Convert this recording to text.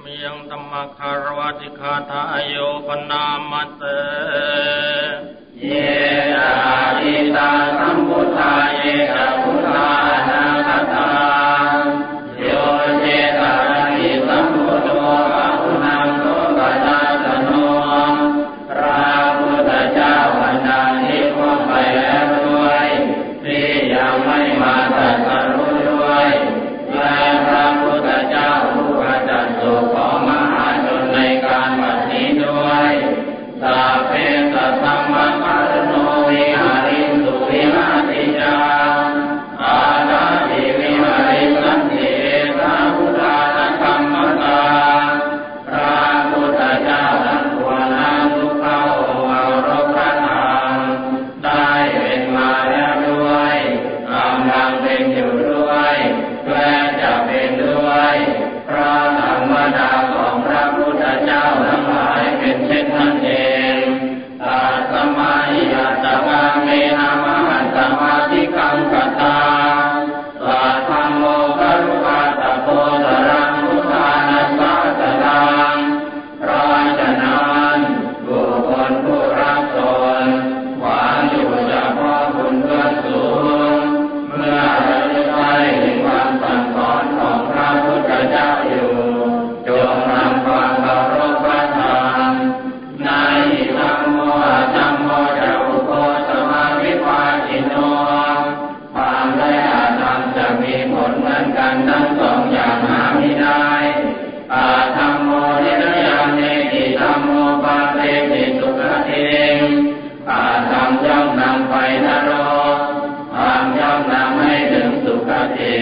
เมียงธรรมคารวติคาทาโยปนามัตเต ติ